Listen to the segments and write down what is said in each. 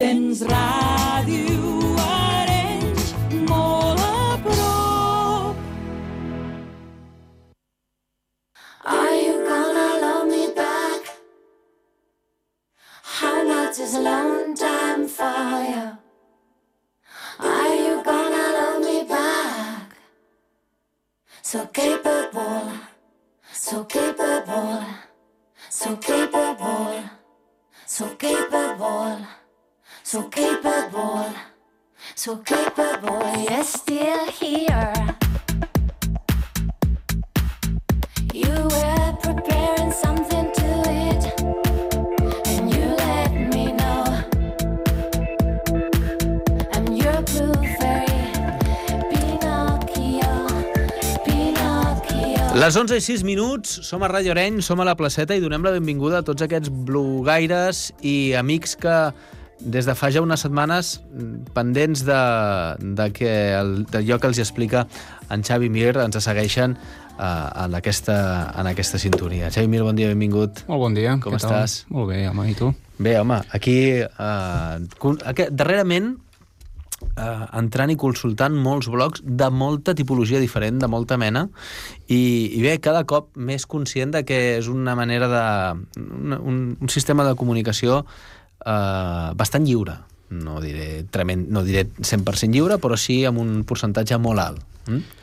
Tens ràdio so capable. You're still here. You were preparing something to eat, and you let me know. I'm your blue fairy, Pinocchio, Pinocchio. Les 11 i 6 minuts, som a Ràdio Areny, som a la placeta i donem la benvinguda a tots aquests blogaires i amics que des de fa ja unes setmanes mm, pendents de, de que el, d'allò que els explica en Xavi Mir ens segueixen uh, en, aquesta, en aquesta sintonia. Xavi Mir, bon dia, benvingut. Molt bon dia. Com què tal? estàs? Molt bé, home, i tu? Bé, home, aquí, uh, aquest, darrerament, uh, entrant i consultant molts blogs de molta tipologia diferent, de molta mena, i, i bé, cada cop més conscient de que és una manera de... un, un, un sistema de comunicació uh, bastant lliure. No diré, tremend, no diré 100% lliure, però sí amb un percentatge molt alt. Mm?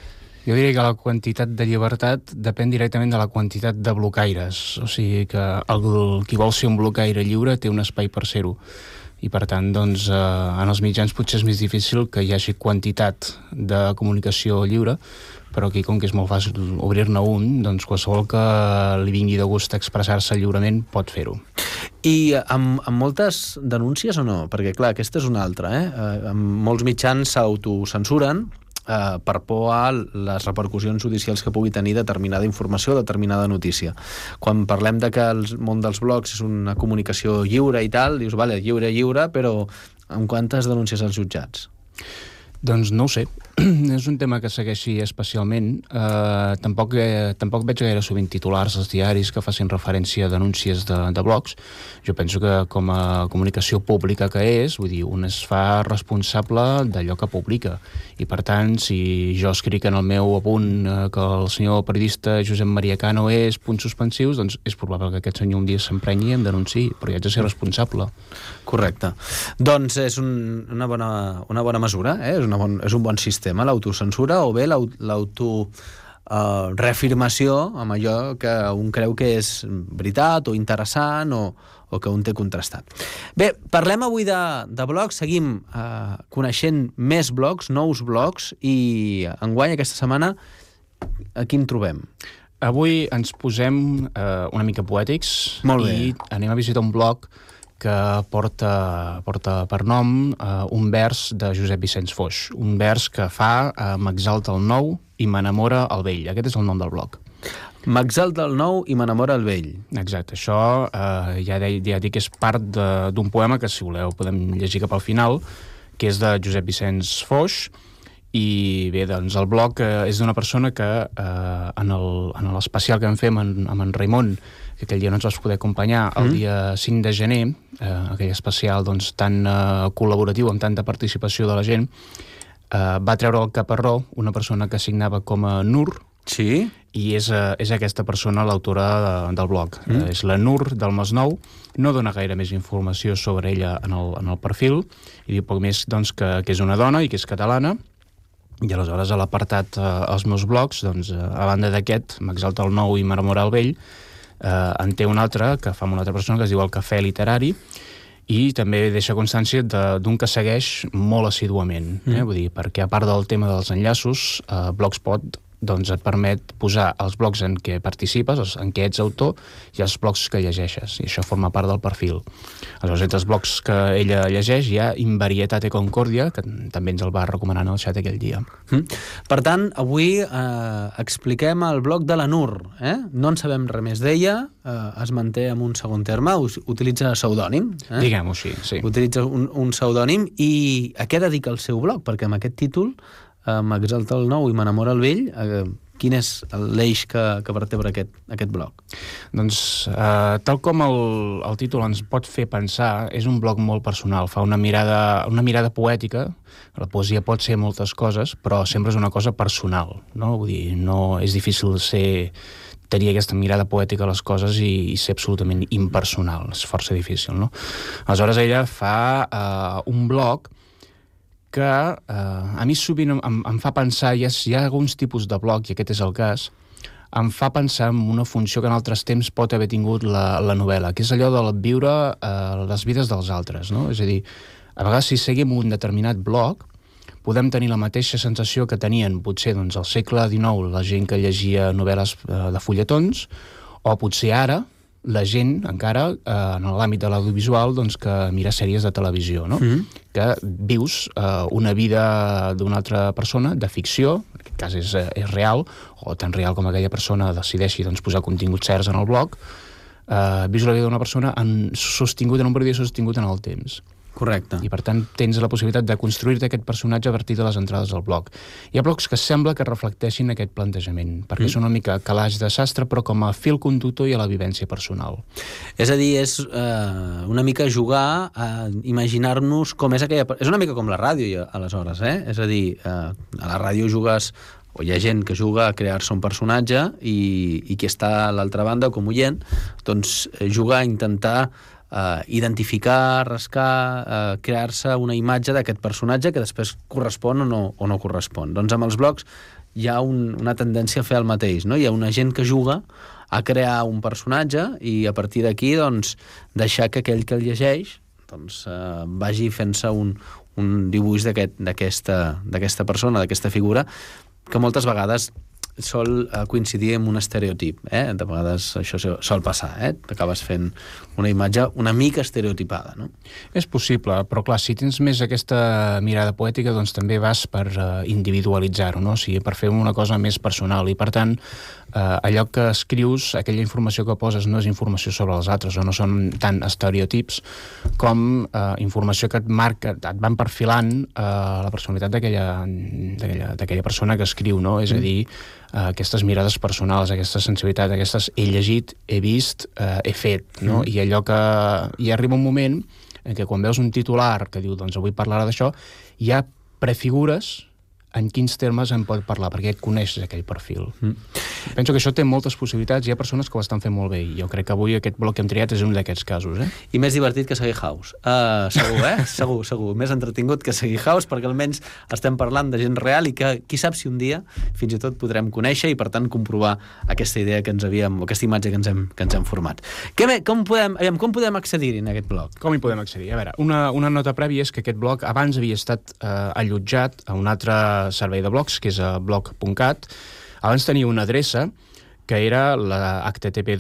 Jo diria que la quantitat de llibertat depèn directament de la quantitat de blocaires. O sigui que el, qui vol ser un blocaire lliure té un espai per ser-ho. I per tant, doncs, eh, en els mitjans potser és més difícil que hi hagi quantitat de comunicació lliure, però aquí, com que és molt fàcil obrir-ne un, doncs qualsevol que li vingui de gust expressar-se lliurement pot fer-ho. I amb, amb moltes denúncies o no? Perquè, clar, aquesta és una altra, eh? eh amb molts mitjans s'autocensuren eh, per por a les repercussions judicials que pugui tenir determinada informació, determinada notícia. Quan parlem de que el món dels blogs és una comunicació lliure i tal, dius, vale, lliure, lliure, però amb quantes denúncies als jutjats? Doncs no ho sé. és un tema que segueixi especialment. Uh, tampoc, eh, tampoc veig gaire sovint titulars als diaris que facin referència a denúncies de, de blogs. Jo penso que com a comunicació pública que és, vull dir, un es fa responsable d'allò que publica. I per tant, si jo escric en el meu apunt uh, que el senyor periodista Josep Maria Cano és punts suspensius, doncs és probable que aquest senyor un dia s'emprenyi i em denunciï, però jo haig de ser responsable. Correcte. Doncs és un, una, bona, una bona mesura, eh? és, una bon, és un bon sistema, l'autocensura, o bé l'au- l'auto uh, reafirmació amb allò que un creu que és veritat o interessant o, o que un té contrastat. Bé, parlem avui de, de blogs, seguim uh, coneixent més blogs, nous blogs, i enguany aquesta setmana a quin trobem? Avui ens posem eh, una mica poètics Molt bé. i anem a visitar un blog que porta, porta per nom eh, un vers de Josep Vicenç Foix, un vers que fa eh, m'exalta el nou i m'enamora el vell. Aquest és el nom del blog. M'exalta el nou i m'enamora el vell. Exacte, això eh, ja, de, ja dic que és part d'un poema que, si voleu, podem llegir cap al final, que és de Josep Vicenç Foix, i bé, doncs el blog eh, és d'una persona que eh, en en l'especial que vam fer amb en, amb en Raimon, que aquell dia no ens vas poder acompanyar, el dia 5 de gener, eh, aquell especial doncs, tan eh, col·laboratiu, amb tanta participació de la gent, eh, va treure el caparró una persona que signava com a Nur, Sí? i és, eh, és aquesta persona l'autora de, del blog. Mm. Eh, és la Nur del Masnou, no dona gaire més informació sobre ella en el, en el perfil, i diu poc més doncs, que, que és una dona i que és catalana, i aleshores a l'apartat eh, els meus blogs, doncs, eh, a banda d'aquest, m'exalta el nou i m'enamora el vell, eh, en té un altre que fa amb una altra persona que es diu el Cafè Literari, i també deixa constància de- d'un que segueix molt assíduament, eh? vull dir, perquè a part del tema dels enllaços, eh, Blogspot doncs et permet posar els blogs en què participes, els- en què ets autor, i els blogs que llegeixes, i això forma part del perfil. Aleshores, entre els blogs que ella llegeix hi ha Invarietate Concordia, que també ens el va recomanar en el xat aquell dia. Mm. Per tant, avui eh, expliquem el blog de la NUR. Eh? No en sabem res més d'ella, eh, es manté amb un segon terme, utilitza pseudònim. Eh? Diguem-ho així, sí. Utilitza un, un pseudònim i a què dedica el seu blog? Perquè amb aquest títol, eh, m'exalta el nou i m'enamora el vell, eh, Quin és l'eix que, que vertebra aquest, aquest blog? Doncs, eh, tal com el, el títol ens pot fer pensar, és un blog molt personal, fa una mirada, una mirada poètica, la poesia pot ser moltes coses, però sempre és una cosa personal, no? Vull dir, no és difícil ser tenir aquesta mirada poètica a les coses i, i ser absolutament impersonal, és força difícil, no? Aleshores ella fa eh, un blog que eh, a mi sovint em, em, fa pensar, hi ha, hi ha alguns tipus de blog, i aquest és el cas, em fa pensar en una funció que en altres temps pot haver tingut la, la novel·la, que és allò de viure eh, les vides dels altres, no? És a dir, a vegades si seguim un determinat blog, podem tenir la mateixa sensació que tenien potser doncs, al segle XIX la gent que llegia novel·les eh, de fulletons, o potser ara la gent encara eh, en l'àmbit de l'audiovisual doncs, que mira sèries de televisió, no? Mm -hmm. que vius eh, una vida d'una altra persona, de ficció, en aquest cas és, eh, és real, o tan real com aquella persona decideixi doncs, posar continguts certs en el blog, eh, vius la vida d'una persona en, sostingut en un període sostingut en el temps. Correcte. I per tant tens la possibilitat de construir-te aquest personatge a partir de les entrades del blog. Hi ha blogs que sembla que reflecteixin aquest plantejament, perquè mm. és una mica calaix de sastre, però com a fil conductor i a la vivència personal. És a dir, és eh, una mica jugar a imaginar-nos com és aquella... És una mica com la ràdio, aleshores, eh? És a dir, eh, a la ràdio jugues o hi ha gent que juga a crear-se un personatge i, i qui està a l'altra banda com oient, doncs eh, juga a intentar eh, identificar, rascar, eh, crear-se una imatge d'aquest personatge que després correspon o no, o no correspon. Doncs amb els blogs hi ha un, una tendència a fer el mateix, no? Hi ha una gent que juga a crear un personatge i a partir d'aquí doncs, deixar que aquell que el llegeix doncs, eh, vagi fent-se un, un dibuix d'aquesta aquest, persona, d'aquesta figura, que moltes vegades sol eh, coincidir amb un estereotip. Eh? De vegades això sol passar, eh? T'acabes fent una imatge una mica estereotipada, no? És possible, però clar, si tens més aquesta mirada poètica, doncs també vas per uh, individualitzar-ho, no? O sigui, per fer una cosa més personal i, per tant, uh, allò que escrius, aquella informació que poses no és informació sobre els altres o no són tant estereotips com uh, informació que et marca, et van perfilant uh, la personalitat d'aquella persona que escriu, no? És a dir, uh, aquestes mirades personals, aquesta sensibilitat, aquestes he llegit, he vist, uh, he fet, no? Mm. I allò que... I arriba un moment en què quan veus un titular que diu doncs avui parlarà d'això, hi ha prefigures en quins termes en pot parlar, perquè et coneixes aquell perfil. Mm. Penso que això té moltes possibilitats, hi ha persones que ho estan fent molt bé, i jo crec que avui aquest bloc que hem triat és un d'aquests casos. Eh? I més divertit que seguir House. Uh, segur, eh? segur, segur. Més entretingut que seguir House, perquè almenys estem parlant de gent real i que qui sap si un dia fins i tot podrem conèixer i per tant comprovar aquesta idea que ens havíem, o aquesta imatge que ens hem, que ens hem format. Què, com podem, aviam, com podem accedir en aquest blog? Com hi podem accedir? A veure, una, una nota prèvia és que aquest blog abans havia estat eh, allotjat a un altre servei de blogs, que és a blog.cat. Abans tenia una adreça que era la http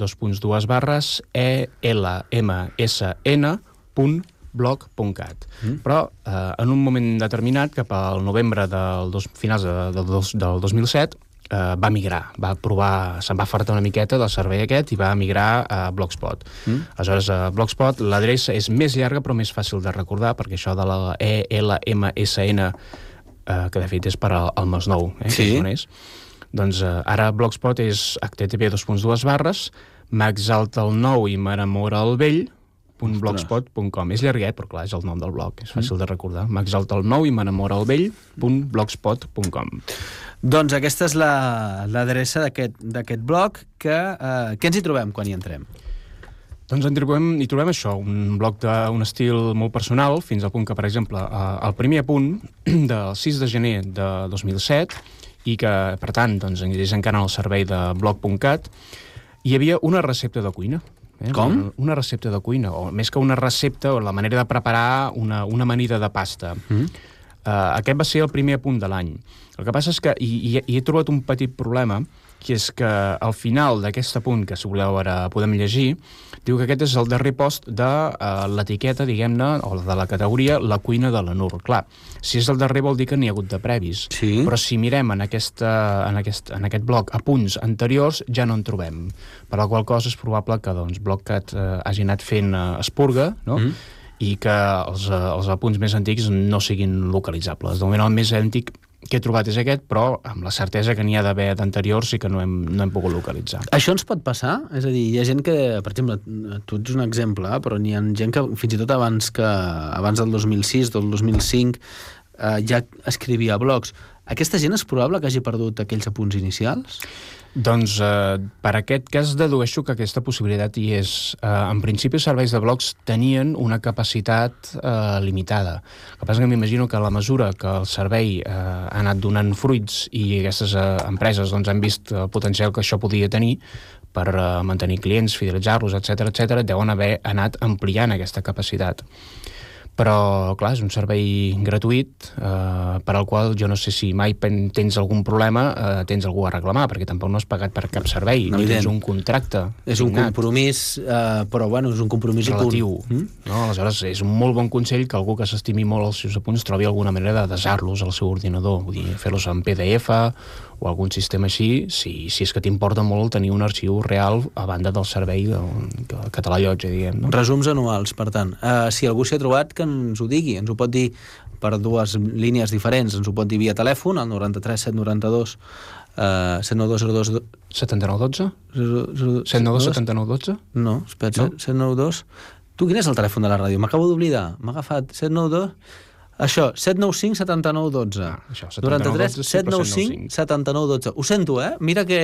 barres elmsn.blog.cat. Mm. Però eh, en un moment determinat, cap al novembre del dos, finals de, de, del, del 2007, eh, va migrar, va provar, se'n va fartar una miqueta del servei aquest i va migrar a Blogspot. Mm. Aleshores, a Blogspot l'adreça és més llarga però més fàcil de recordar perquè això de la ELMSN eh, que de fet és per al, al Masnou, eh, sí. que és Doncs eh, ara Blogspot és http barres m'exalta el nou i m'enamora el vell .blogspot.com És llarguet, però clar, és el nom del blog, és fàcil mm. de recordar. M'exalta el nou i m'enamora el vell .blogspot.com Doncs aquesta és l'adreça la, d'aquest blog que, eh, què ens hi trobem quan hi entrem? Doncs en trobem, hi trobem això, un bloc d'un estil molt personal, fins al punt que, per exemple, el primer punt del 6 de gener de 2007, i que, per tant, doncs, és encara en el servei de blog.cat, hi havia una recepta de cuina. Eh? Com? Una, una recepta de cuina, o més que una recepta, o la manera de preparar una, una amanida de pasta. Mm -hmm. Uh, aquest va ser el primer punt de l'any. El que passa és que hi, hi, he trobat un petit problema, que és que al final d'aquest punt, que si voleu ara podem llegir, diu que aquest és el darrer post de uh, l'etiqueta, diguem-ne, o de la categoria La cuina de la NUR. Clar, si és el darrer vol dir que n'hi ha hagut de previs. Sí. Però si mirem en, aquesta, en, aquest, en aquest bloc a punts anteriors, ja no en trobem. Per la qual cosa és probable que doncs, Blockcat uh, hagi anat fent uh, espurga, no? Mm i que els, els apunts més antics no siguin localitzables. De moment el més antic que he trobat és aquest, però amb la certesa que n'hi ha d'haver d'anteriors i que no hem, no hem pogut localitzar. Això ens pot passar? És a dir, hi ha gent que, per exemple, tu ets un exemple, eh, però n'hi ha gent que fins i tot abans que abans del 2006, del 2005, eh, ja escrivia blogs. Aquesta gent és probable que hagi perdut aquells apunts inicials? Doncs eh, per aquest cas dedueixo que aquesta possibilitat hi és. Eh, en principi, els serveis de blocs tenien una capacitat eh, limitada. El que passa que m'imagino que a la mesura que el servei eh, ha anat donant fruits i aquestes eh, empreses doncs, han vist el potencial que això podia tenir per eh, mantenir clients, fidelitzar-los, etc etc, deuen haver anat ampliant aquesta capacitat però clar, és un servei gratuït eh, per al qual jo no sé si mai tens algun problema eh, tens algú a reclamar, perquè tampoc no has pagat per cap servei, No, tens un contracte És un signat, compromís, eh, però bueno, és un compromís relatiu. Mm? No? Aleshores, és un molt bon consell que algú que s'estimi molt els seus apunts trobi alguna manera de desar-los al seu ordinador, vull dir, fer-los en PDF o algun sistema així, si, si és que t'importa molt tenir un arxiu real a banda del servei de, de català llotja, diguem. No? Resums anuals, per tant. Uh, si algú s'hi ha trobat, que ens ho digui. Ens ho pot dir per dues línies diferents. Ens ho pot dir via telèfon, al 93 792 uh, 79202... 7912? 0- 792 7912? No, espera, No? no? 792... Tu quin és el telèfon de la ràdio? M'acabo d'oblidar. M'ha agafat 792... Això, 795 79 12. Ah, això, 79 93 12, sí, però 795 79 12. Ho sento, eh? Mira que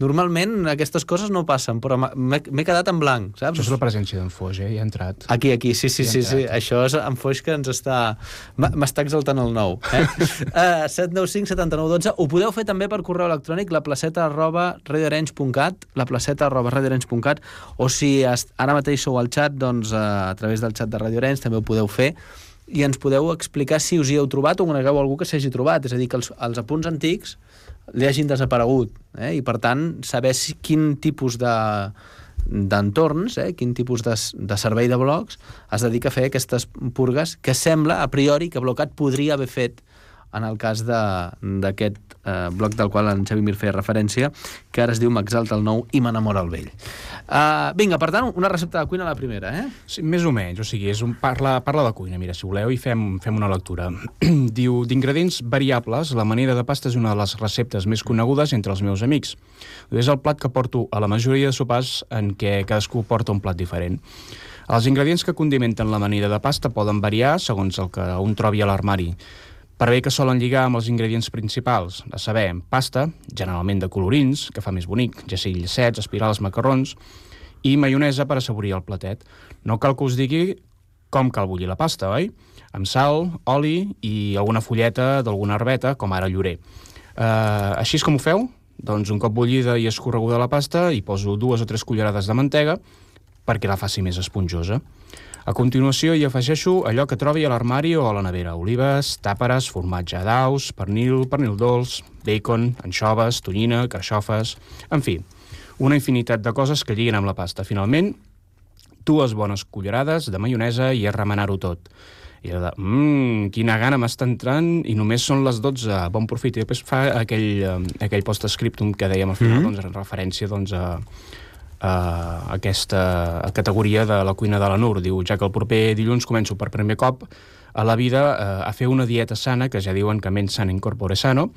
normalment aquestes coses no passen, però m'he quedat en blanc, saps? Això és la presència d'en Foix, eh? Ja ha entrat. Aquí, aquí, sí, sí, sí, sí. Això és en Foix que ens està... M'està exaltant el nou. Eh? uh, 795 79 12. Ho podeu fer també per correu electrònic, la placeta arroba radioarenys.cat, la placeta arroba radioarenys.cat, o si ara mateix sou al xat, doncs uh, a través del xat de Radio Arenys també ho podeu fer, i ens podeu explicar si us hi heu trobat o conegueu algú que s'hagi trobat. És a dir, que els, els apunts antics li hagin desaparegut. Eh? I, per tant, saber si, quin tipus de d'entorns, eh, quin tipus de, de servei de blocs es dedica a fer aquestes purgues que sembla, a priori, que Blocat podria haver fet en el cas d'aquest eh, bloc del qual en Xavi Mir feia referència, que ara es diu M'exalta el nou i m'enamora el vell. Uh, vinga, per tant, una recepta de cuina a la primera, eh? Sí, més o menys, o sigui, és un, parla, parla de cuina, mira, si voleu, i fem, fem una lectura. Diu, d'ingredients variables, la manera de pasta és una de les receptes més conegudes entre els meus amics. És el plat que porto a la majoria de sopars en què cadascú porta un plat diferent. Els ingredients que condimenten la manera de pasta poden variar segons el que un trobi a l'armari. Per bé que solen lligar amb els ingredients principals, a saber, pasta, generalment de colorins, que fa més bonic, ja sigui llacets, espirals, macarrons, i maionesa per assaborir el platet. No cal que us digui com cal bullir la pasta, oi? Amb sal, oli i alguna fulleta d'alguna herbeta, com ara llorer. Uh, així és com ho feu? Doncs un cop bullida i escorreguda la pasta, hi poso dues o tres cullerades de mantega perquè la faci més esponjosa. A continuació hi afegeixo allò que trobi a l'armari o a la nevera. Olives, tàperes, formatge d'aus, pernil, pernil dolç, bacon, anxoves, tonyina, carxofes... En fi, una infinitat de coses que lliguen amb la pasta. Finalment, dues bones cullerades de maionesa i a remenar-ho tot. I era de, mmm, quina gana m'està entrant i només són les 12, bon profit. I després fa aquell, eh, aquell post-scriptum que dèiem al final, mm -hmm. doncs, en referència doncs, a, a aquesta categoria de la cuina de la NUR. Diu, ja que el proper dilluns començo per primer cop a la vida eh, a fer una dieta sana, que ja diuen que menys sana incorpore sano.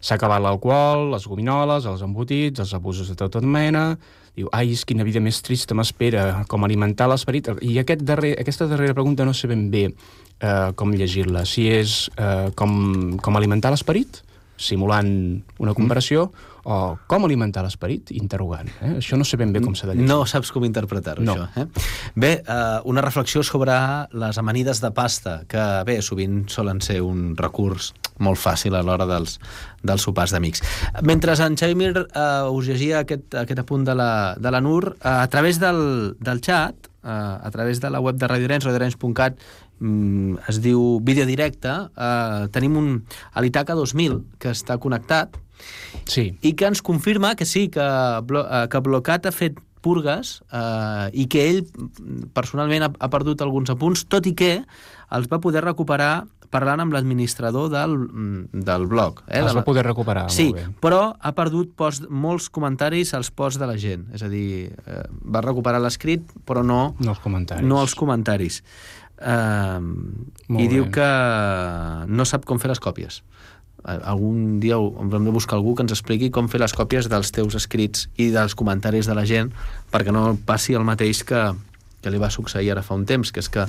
S'ha acabat l'alcohol, les gominoles, els embotits, els abusos de tota mena... Diu, ai, és quina vida més trista m'espera, com alimentar l'esperit. I aquest darrer, aquesta darrera pregunta no sé ben bé eh, com llegir-la. Si és eh, com, com alimentar l'esperit, simulant una comparació, o com alimentar l'esperit, interrogant. Eh? Això no sé ben bé com s'ha de llegir. No saps com interpretar-ho, No. això. Eh? Bé, eh, una reflexió sobre les amanides de pasta, que bé, sovint solen ser un recurs molt fàcil a l'hora dels, dels sopars d'amics. Mentre en Xavi Mir eh, us llegia aquest, aquest apunt de la, de la NUR, eh, a través del, del xat, eh, a través de la web de Radio Arenys, radioarenys.cat, mm, es diu vídeo directe, eh, tenim un Alitaca 2000 que està connectat, Sí, i que ens confirma que sí, que, Blo eh, que Blocat ha fet purgues eh, i que ell mm, personalment ha, ha perdut alguns apunts, tot i que els va poder recuperar parlant amb l'administrador del, mm, del blog. Eh, els va poder recuperar. Sí, Molt bé. però ha perdut post, molts comentaris als posts de la gent. És a dir, eh, va recuperar l'escrit, però no, No els comentaris. no els comentaris. Molt I diu bé. que no sap com fer les còpies. eh, algun dia haurem de buscar algú que ens expliqui com fer les còpies dels teus escrits i dels comentaris de la gent perquè no passi el mateix que, que li va succeir ara fa un temps, que és que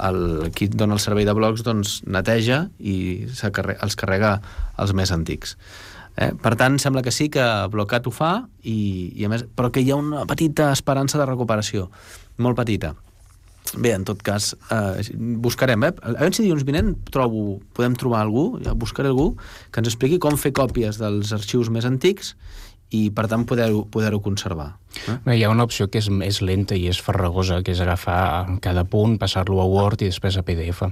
el, qui dona el servei de blogs doncs, neteja i els carrega els més antics. Eh? Per tant, sembla que sí que Blocat ho fa, i, i a més, però que hi ha una petita esperança de recuperació, molt petita. Bé, en tot cas, eh, buscarem, eh? A veure si dilluns vinent trobo, podem trobar algú, ja buscaré algú, que ens expliqui com fer còpies dels arxius més antics i, per tant, poder-ho poder conservar. Eh? Bé, hi ha una opció que és més lenta i és farragosa, que és agafar cada punt, passar-lo a Word i després a PDF.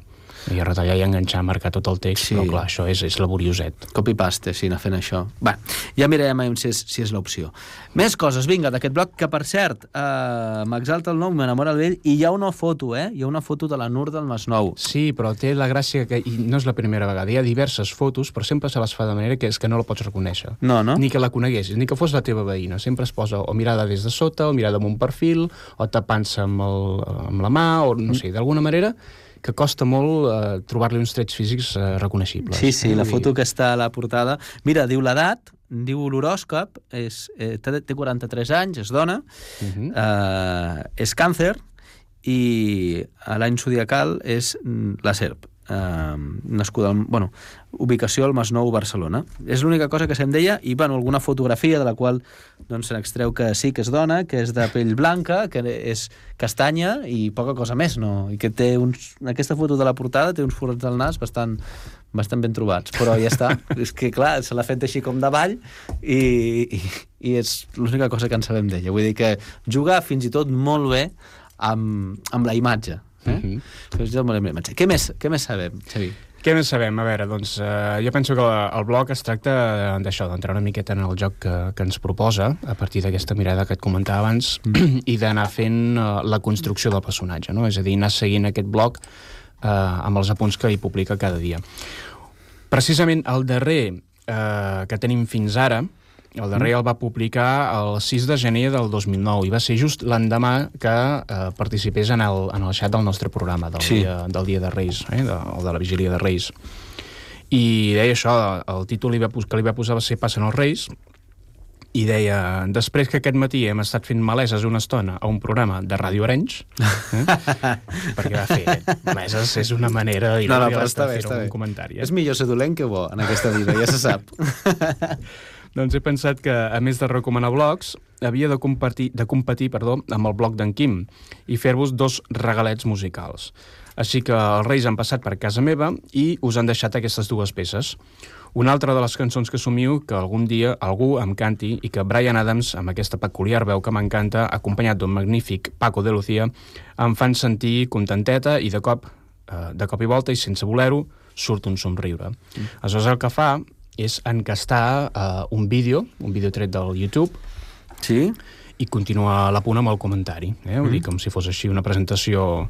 I retallar i enganxar, marcar tot el text, Sí. però clar, això és, és laborioset. Copy-paste, sí, anar fent això. Bé, ja mirarem si és, si és l'opció. Més coses, vinga, d'aquest bloc, que per cert, eh, m'exalta el nou, m'enamora el vell, i hi ha una foto, eh? Hi ha una foto de la Nur del Masnou. Sí, però té la gràcia que, i no és la primera vegada, hi ha diverses fotos, però sempre se les fa de manera que és que no la pots reconèixer. No, no? Ni que la coneguessis, ni que fos la teva veïna. Sempre es posa o mirada des de sota, o mirada amb un perfil, o tapant-se amb, el, amb la mà, o no sé, d'alguna manera que costa molt eh, trobar-li uns trets físics eh, reconeixibles. Sí, sí, Eh, la foto que està a la portada... Mira, diu l'edat, diu l'horòscop, és, eh, té, té 43 anys, és dona, uh Mhm. -huh. eh, és càncer i a l'any zodiacal és mm, la serp. Eh, nascuda, al, bueno, ubicació al Masnou, Barcelona. És l'única cosa que se'm deia, i bueno, alguna fotografia de la qual doncs, se n'extreu que sí que és dona, que és de pell blanca, que és castanya i poca cosa més, no? I que té uns... Aquesta foto de la portada té uns forats del nas bastant, bastant ben trobats, però ja està. és que, clar, se l'ha fet així com davall i, i, i és l'única cosa que en sabem d'ella. Vull dir que juga fins i tot molt bé amb, amb la imatge. Eh? Bé amb la imatge. Què més, què més sabem, Xavi? Què més sabem? A veure, doncs, eh, jo penso que la- el blog es tracta d'això, d'entrar una miqueta en el joc que, que ens proposa, a partir d'aquesta mirada que et comentava abans, i d'anar fent eh, la construcció del personatge, no? És a dir, anar seguint aquest blog eh, amb els apunts que hi publica cada dia. Precisament el darrer eh, que tenim fins ara, el darrer el va publicar el 6 de gener del 2009 i va ser just l'endemà que eh, participés en el, en el xat del nostre programa del, Sí. dia, del dia de Reis, eh, de, o de la vigília de Reis. I deia això, el títol li va, que li va posar va ser Passen els Reis, i deia, després que aquest matí hem estat fent maleses una estona a un programa de Ràdio Arenys, eh? perquè va fer maleses és una manera No, no, de fer un bé. comentari. Eh? És millor ser dolent que bo en aquesta vida, ja se sap. Doncs he pensat que, a més de recomanar blogs, havia de compartir, de competir perdó, amb el blog d'en Quim i fer-vos dos regalets musicals. Així que els Reis han passat per casa meva i us han deixat aquestes dues peces. Una altra de les cançons que somiu que algun dia algú em canti i que Brian Adams, amb aquesta peculiar veu que m'encanta, acompanyat d'un magnífic Paco de Lucía, em fan sentir contenteta i de cop, eh, de cop i volta i sense voler-ho, surt un somriure. Mm. Aleshores el que fa és encastar eh, un vídeo, un vídeo tret del YouTube, Sí? i continuar la punt amb el comentari. Eh? Vull dir, com si fos així una presentació...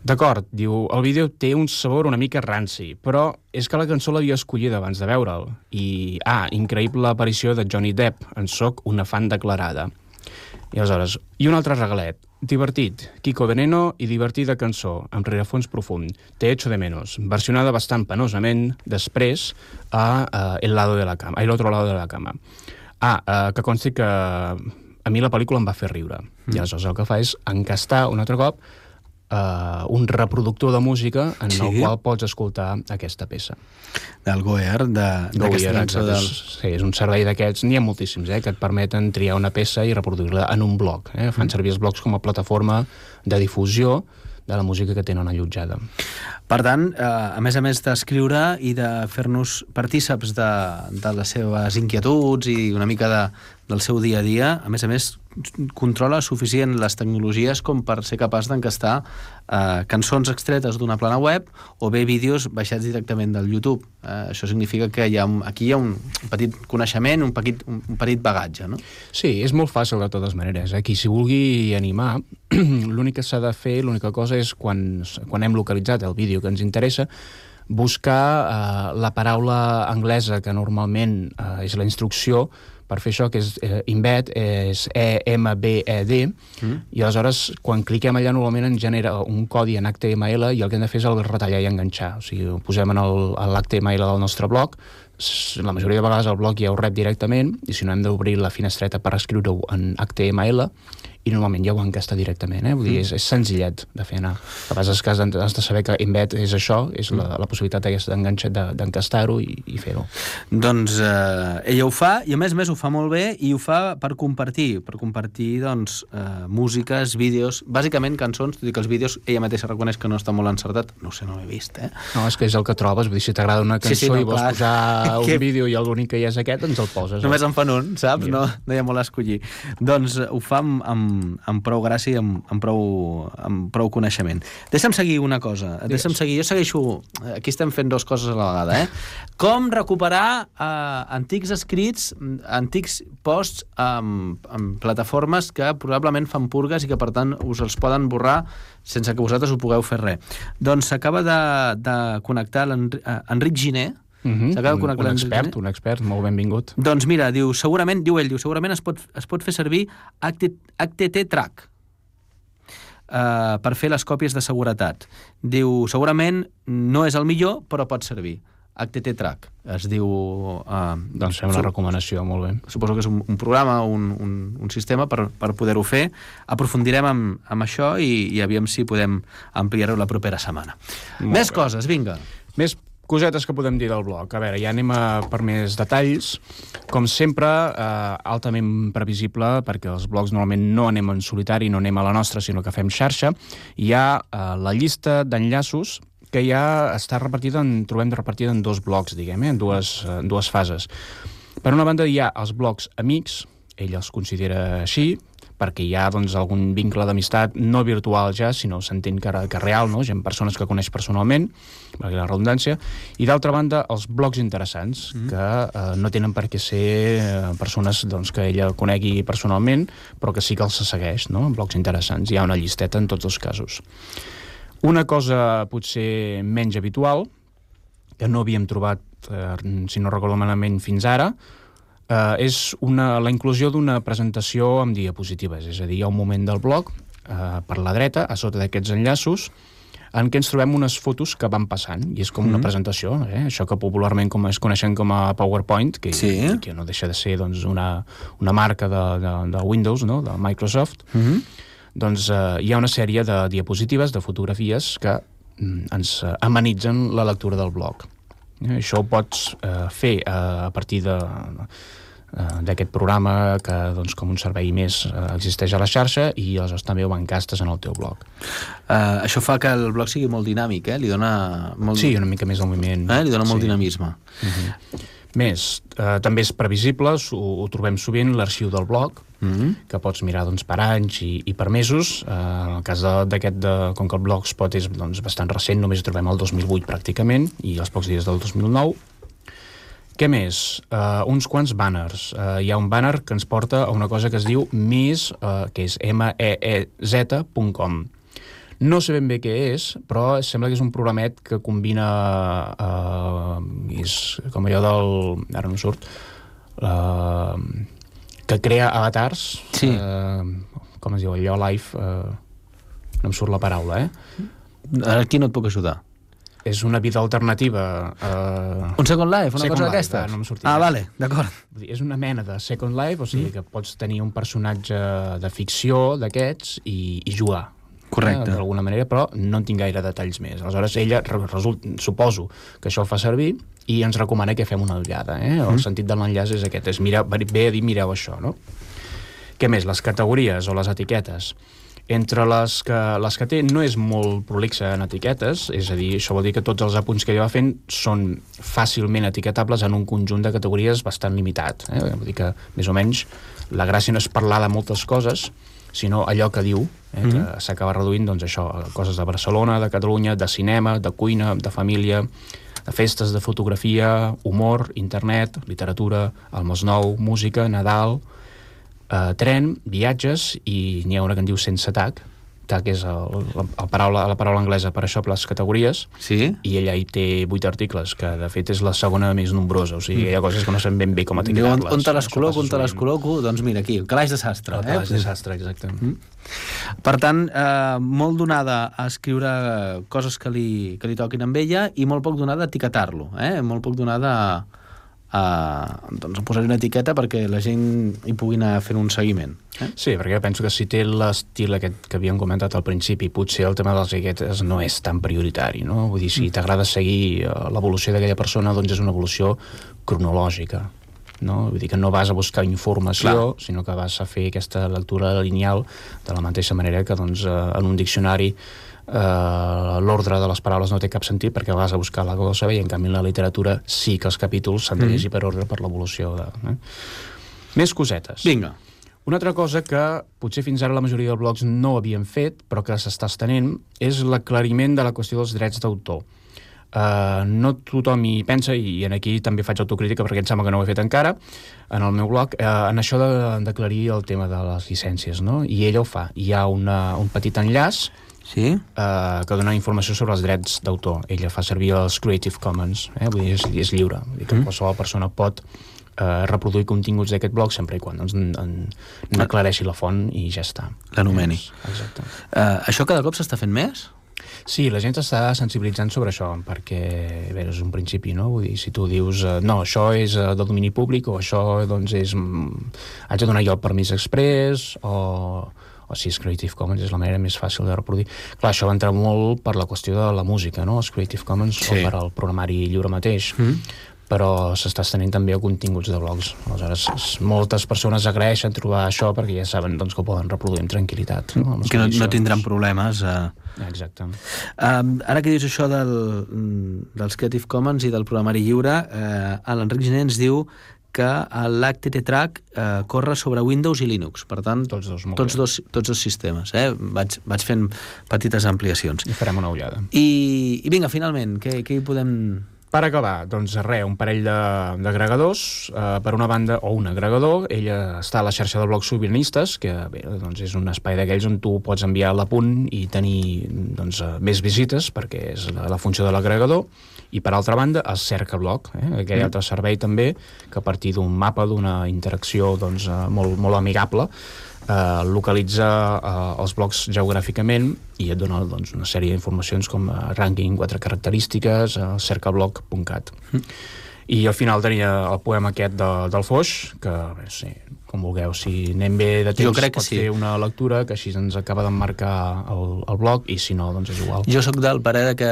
D'acord, diu, el vídeo té un sabor una mica ranci, però és que la cançó l'havia escollida abans de veure'l. I, ah, increïble aparició de Johnny Depp, en soc una fan declarada. I aleshores, i un altre regalet, divertit, Kiko Veneno i divertida cançó, amb rerefons profund, Te echo de menos, versionada bastant penosament després a uh, El lado de la cama, a El otro lado de la cama. Ah, uh, que consti que a mi la pel·lícula em va fer riure. Mm. I aleshores el que fa és encastar un altre cop uh, un reproductor de música en Sí. el qual pots escoltar aquesta peça. Del Goer, de- d'aquesta Goyer, cançó del... Sí, és un servei d'aquests, n'hi ha moltíssims, eh, que et permeten triar una peça i reproduir-la en un blog. Eh? Fan servir els blogs com a plataforma de difusió de la música que tenen allotjada. Per tant, eh, a més a més d'escriure i de fer-nos partíceps de, de les seves inquietuds i una mica de, del seu dia a dia, a més a més controla suficient les tecnologies com per ser capaç d'encastar eh, cançons extretes d'una plana web o bé vídeos baixats directament del YouTube. Eh, això significa que hi ha aquí hi ha un petit coneixement, un petit, un, un petit bagatge, no? Sí, és molt fàcil de totes maneres. Eh? Qui s'hi vulgui animar, l'únic que s'ha de fer, l'única cosa és quan, quan hem localitzat el vídeo que ens interessa, buscar eh, la paraula anglesa que normalment eh, és la instrucció per fer això, que és eh, embed, és E-M-B-E-D, mm. i aleshores, quan cliquem allà, normalment ens genera un codi en HTML i el que hem de fer és el retallar i enganxar. O sigui, ho posem en l'HTML del nostre blog, la majoria de vegades el blog ja ho rep directament i si no hem d'obrir la finestreta per escriure-ho en HTML i normalment ja ho encasta directament, eh? Vull dir, és, és senzillet de fer anar. Passa és que has de, has de saber que embed és això, és la, la possibilitat d'encastar-ho i, i fer-ho. Doncs eh, ella ho fa, i a més a més ho fa molt bé, i ho fa per compartir, per compartir, doncs, eh, músiques, vídeos, bàsicament cançons, tot i que els vídeos ella mateixa reconeix que no està molt encertat, no sé, no l'he vist, eh? No, és que és el que trobes, vull dir, si t'agrada una Sí, cançó sí, no, i vols clar. posar un Que- vídeo i l'únic que hi és aquest, ens el poses. Només eh? en fan un, saps? No, no hi ha molt a escollir. Doncs eh, ho fa amb, amb, amb prou gràcia i amb, amb, prou, amb prou coneixement. Deixa'm seguir una cosa. Deixa'm seguir. Jo segueixo... Aquí estem fent dues coses a la vegada, eh? Com recuperar eh, antics escrits, mm, antics posts amb, amb plataformes que probablement fan purgues i que, per tant, us els poden borrar sense que vosaltres ho pugueu fer res. Doncs s'acaba de, de connectar l'Enri- eh, Mhm, s'acaba de un, un expert, un expert, molt benvingut. Doncs mira, diu, segurament, diu ell, diu, segurament es pot, es pot fer servir HT, HTT Track uh, per fer les còpies de seguretat. Diu, segurament no és el millor, però pot servir. HTT Track. Es diu... Uh, Doncs fem una recomanació, molt bé. suposo que és un, un programa, un, un, un sistema per, per poder-ho fer. Aprofundirem amb, amb això i, i aviam si podem ampliar-ho la propera setmana. Molt Més bé. coses, vinga. Més cosetes que podem dir del blog. A veure, ja anem a, per més detalls. Com sempre, eh, altament previsible, perquè els blogs normalment no anem en solitari, no anem a la nostra, sinó que fem xarxa. Hi ha eh, la llista d'enllaços que ja està repartida en, trobem repartida en dos blocs, diguem, eh, en, dues, en dues fases. Per una banda hi ha els blogs amics, ell els considera així, perquè hi ha doncs, algun vincle d'amistat no virtual ja, sinó s'entén que, que real, no? gent, persones que coneix personalment, valgui la redundància, i d'altra banda els blogs interessants, mm. que eh, no tenen per què ser eh, persones doncs, que ella conegui personalment, però que sí que els segueix, no? blogs interessants. Hi ha una llisteta en tots els casos. Una cosa potser menys habitual, que no havíem trobat, eh, si no recordo malament, fins ara, eh, és una, la inclusió d'una presentació amb diapositives. És a dir, hi ha un moment del blog, eh, per la dreta, a sota d'aquests enllaços, en què ens trobem unes fotos que van passant, i és com una presentació, eh? això que popularment com es coneixen com a PowerPoint, que, Sí. que no deixa de ser doncs, una, una marca de, de, de Windows, no? de Microsoft, Mm -hmm. doncs eh, hi ha una sèrie de diapositives, de fotografies, que mm, ens eh, amenitzen la lectura del blog. Eh, això ho pots eh, fer eh, a partir de d'aquest programa que doncs, com un servei més eh, existeix a la xarxa i aleshores també ho encastes en el teu blog. Uh, això fa que el blog sigui molt dinàmic, eh? Li dona molt... Sí, una mica més de moviment. Eh? Li dona molt sí. dinamisme. Més, eh, també és previsible, ho, ho trobem sovint, l'arxiu del blog, Mm -hmm. que pots mirar doncs, per anys i, i per mesos. Eh, en el cas d'aquest, de, com que el Blogspot és doncs, bastant recent, només trobem el 2008 pràcticament, i els pocs dies del 2009. Què més? Uh, uns quants banners. Uh, hi ha un banner que ens porta a una cosa que es diu mis, uh, que és meez.com. No sé ben bé què és, però sembla que és un programet que combina... Uh, és com allò del... Ara no surt. Uh, que crea avatars. Sí. Uh, com es diu? Allò live... Uh, no em surt la paraula, eh? Aquí no et puc ajudar. És una vida alternativa. Uh, Un Second Life, una Second cosa Life, d'aquestes? ah, no ah, vale, d'acord. És una mena de Second Life, o sigui mm. que pots tenir un personatge de ficció d'aquests i, i jugar. Correcte. Eh, D'alguna manera, però no en tinc gaire detalls més. Aleshores, ella, re- result, suposo que això ho fa servir i ens recomana que fem una ullada. Eh? El sentit de l'enllaç és aquest, és mirar, ve a dir mireu això, no? Què més? Les categories o les etiquetes. Entre les que, les que té no és molt prolixa en etiquetes, és a dir, això vol dir que tots els apunts que ella va fent són fàcilment etiquetables en un conjunt de categories bastant limitat. Eh? Vull dir que, més o menys, la gràcia no és parlar de moltes coses, sinó allò que diu, eh, que s'acaba reduint, doncs això, a coses de Barcelona, de Catalunya, de cinema, de cuina, de família, de festes, de fotografia, humor, internet, literatura, el Masnou, música, Nadal, eh, tren, viatges, i n'hi ha una que en diu sense tac, tac és el, la, el paraula, la paraula anglesa per això, per les categories, Sí? i ella hi té vuit articles, que de fet és la segona més nombrosa, o sigui, hi ha coses que no sabem ben bé com Diu, on, etiquetar-les. on te les col·loco, on te les col·loco? Doncs mira, aquí, el calaix de sastre. El eh? calaix de sastre, exacte. Mm. Per tant, eh, molt donada a escriure coses que li, que li toquin amb ella i molt poc donada a etiquetar-lo, eh? molt poc donada a, uh, doncs posar una etiqueta perquè la gent hi pugui anar fent un seguiment. Eh? Sí, perquè jo penso que si té l'estil aquest que havíem comentat al principi, potser el tema de les etiquetes no és tan prioritari, no? Vull dir, si Mm. t'agrada seguir eh, l'evolució d'aquella persona, doncs és una evolució cronològica, no? Vull dir que no vas a buscar informació, Clar. sinó que vas a fer aquesta lectura lineal de la mateixa manera que doncs, eh, en un diccionari l'ordre de les paraules no té cap sentit perquè vas a buscar la cosa i en canvi en la literatura sí que els capítols s'han de Mm. llegir per ordre per l'evolució de... Eh? Més cosetes. Vinga. Una altra cosa que potser fins ara la majoria de blogs no havien fet, però que s'està estenent, és l'aclariment de la qüestió dels drets d'autor. Uh, no tothom hi pensa, i en aquí també faig autocrítica perquè em sembla que no ho he fet encara, en el meu blog, uh, en això de- d'aclarir el tema de les llicències, no? I ella ho fa. Hi ha una, un petit enllaç Sí? eh, que dona informació sobre els drets d'autor. Ella fa servir els Creative Commons, eh? vull dir, és, és lliure. Vull dir que mm. qualsevol persona pot eh, reproduir continguts d'aquest blog sempre i quan doncs, en, en, n'aclareixi la font i ja està. L'anomeni. Exacte. Uh, això cada cop s'està fent més? Sí, la gent s'està sensibilitzant sobre això, perquè a veure, és un principi, no? Vull dir, si tu dius, eh, no, això és eh, de domini públic, o això, doncs, és... mm, Haig de donar jo el permís express, o, o si és Creative Commons, és la manera més fàcil de reproduir. Clar, això va entrar molt per la qüestió de la música, no? Els Creative Commons, Sí. o per al programari lliure mateix. Mm però s'està estenent també a continguts de blogs. Aleshores, moltes persones agraeixen trobar això perquè ja saben doncs, que ho poden reproduir amb tranquil·litat. No? Amb Que no, no tindran problemes. Uh... Exacte. Um, ara que dius això del, mm, dels Creative Commons i del programari lliure, uh, l'Enric Gené ens diu que l'HTT Track uh, corre sobre Windows i Linux. Per tant, Tots dos, tots, dos, tots dos sistemes. Eh? Vaig, vaig fent petites ampliacions. I farem una ullada. I, i vinga, finalment, què, què hi podem... Per acabar, doncs res, un parell de- d'agregadors. Eh, per una banda, o un agregador, ella està a la xarxa de blogs sobiranistes, que bé, doncs és un espai d'aquells on tu pots enviar l'apunt i tenir doncs, eh, més visites, perquè és la, la funció de l'agregador. I per altra banda, el cercablog, eh, aquell mm. altre servei també, que a partir d'un mapa, d'una interacció doncs, eh, molt, molt amigable, eh, localitza eh, els blocs geogràficament i et dona doncs, una sèrie d'informacions com eh, rànquing, quatre característiques, eh, cercablog.cat. I al final tenia el poema aquest de, del Foix, que bé, sí, com vulgueu, si anem bé de temps Jo crec que pot sí. fer una lectura que així ens acaba d'emmarcar el, el blog i si no, doncs és igual. Jo sóc del parer que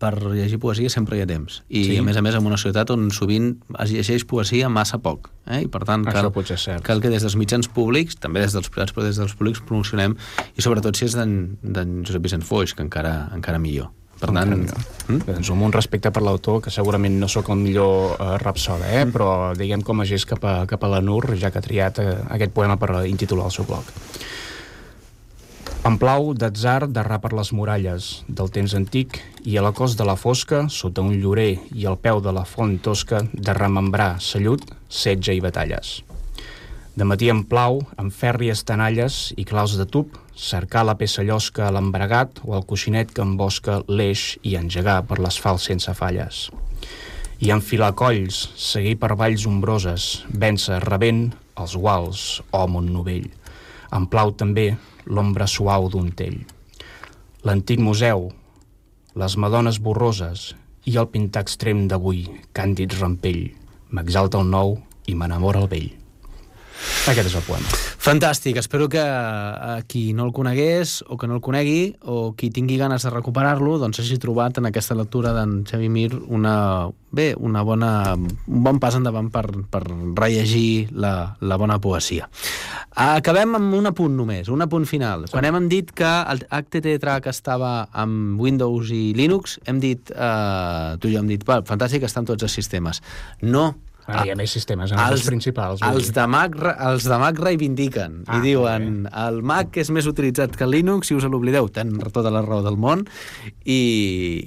per llegir poesia sempre hi ha temps. I, Sí. a més a més, en una societat on sovint es llegeix poesia massa poc. Eh? I, per tant, cal, cal que des dels mitjans públics, també des dels privats, però des dels públics promocionem, i sobretot si és d'en Josep Vicent Foix, que encara, encara millor. Per tant, Mm? Doncs amb un respecte per l'autor, que segurament no sóc el millor eh, rapsoda, eh? però diguem com a gest cap a, cap a la Nur, ja que ha triat eh, aquest poema per intitular el seu blog. Em plau d'atzar d'errar per les muralles del temps antic i a la cos de la fosca, sota un llorer i al peu de la font tosca, de remembrar salut, setge i batalles. De matí em plau, amb fèrries tenalles i claus de tub, cercar la peça llosca a l'embregat o el coixinet que embosca l'eix i engegar per l'asfalt sense falles. I enfilar colls, seguir per valls ombroses, vèncer rebent els guals, o mon novell. Em plau també l'ombra suau d'un tell. L'antic museu, les madones borroses i el pintar extrem d'avui, càndid rampell, m'exalta el nou i m'enamora el vell. Aquest és el poema. Fantàstic, espero que a qui no el conegués o que no el conegui o qui tingui ganes de recuperar-lo doncs hagi trobat en aquesta lectura d'en Xavi Mir una, bé, una bona, un bon pas endavant per, per rellegir la, la bona poesia. Acabem amb un apunt només, un apunt final. Quan hem dit que el HTT Track estava amb Windows i Linux, hem dit, eh, tu i jo hem dit, "Va, fantàstic, estan tots els sistemes. No, Ah, hi ha més sistemes, en els, els principals. els de Mac, els de Mac reivindiquen Ah, i diuen el Mac és més utilitzat que Linux, si us l'oblideu, tenen tota la raó del món i,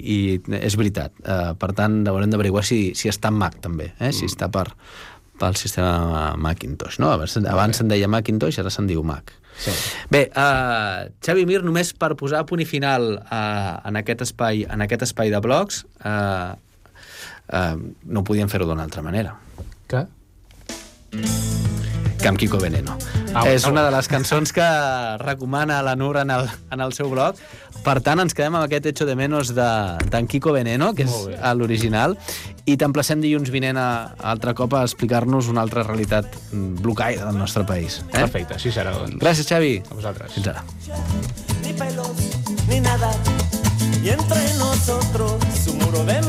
i és veritat. Uh, per tant, haurem d'averiguar si, si està en Mac també, eh? si està per, pel sistema Macintosh. No? Abans, abans se'n deia Macintosh, ara se'n diu Mac. Sí. Bé, uh, Xavi Mir, només per posar punt i final uh, en, aquest espai, en aquest espai de blogs, uh, uh, no podíem fer-ho d'una altra manera. Que amb Kiko Veneno. Ah, és una de les cançons que recomana la Nur en el, en el seu blog. Per tant, ens quedem amb aquest Hecho de Menos de- d'en Kiko Veneno, que és l'original, i t'emplacem dilluns vinent a, a altre cop a explicar-nos una altra realitat mm, blocaire del nostre país. Eh? Perfecte, així serà, doncs. Gràcies, Xavi. A vosaltres. Fins ara. ni pelos, ni nada. Y entre nosotros su muro de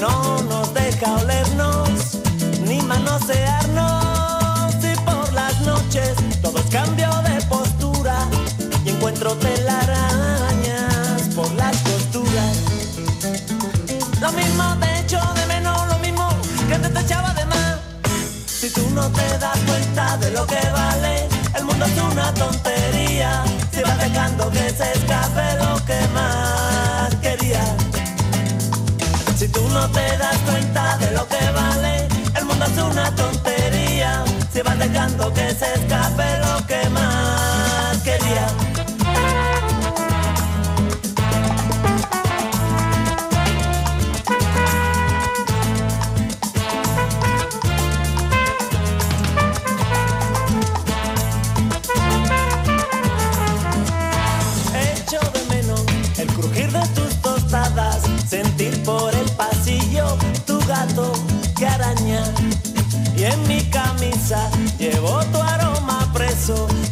no nos deja olernos ni manosearnos. Y por las noches todos cambio de postura y encuentro telarañas por las costuras. Lo mismo te echo de menos, lo mismo que te echaba de más. Si tú no te das cuenta de lo que vale, el mundo es una tontería. Si vas dejando que se escape lo tú no te das cuenta de lo que vale, el mundo es una tontería. Si vas dejando que se escape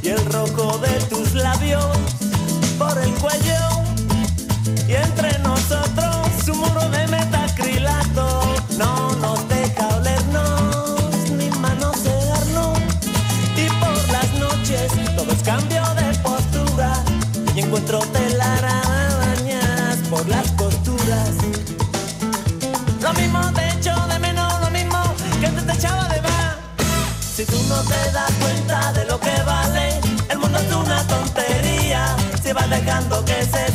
y el rojo de tus labios por el cuello. Y entre nosotros su muro de metacrilato no nos deja olernos ni manosearnos. Y por las noches todo es cambio de postura y encuentro telarañas por las costuras. Lo mismo te echo de menos, lo mismo que antes te echaba de más. Si tú no te das que vale, el mundo es una tontería. Si vas dejando que se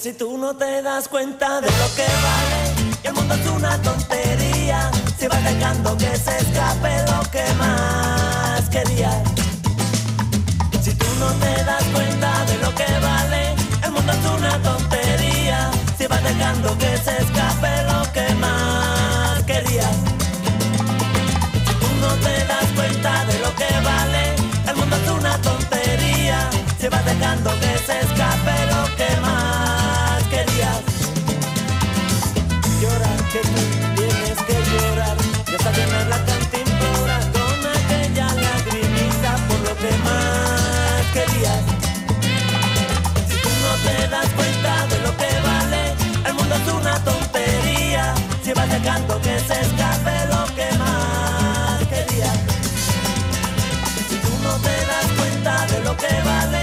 Si tú no te das cuenta de lo que vale, el mundo es una tontería, si vas dejando que se escape lo que más querías. Si tú no te das cuenta de lo que vale, el mundo es una tontería, si vas dejando que se escape que vale,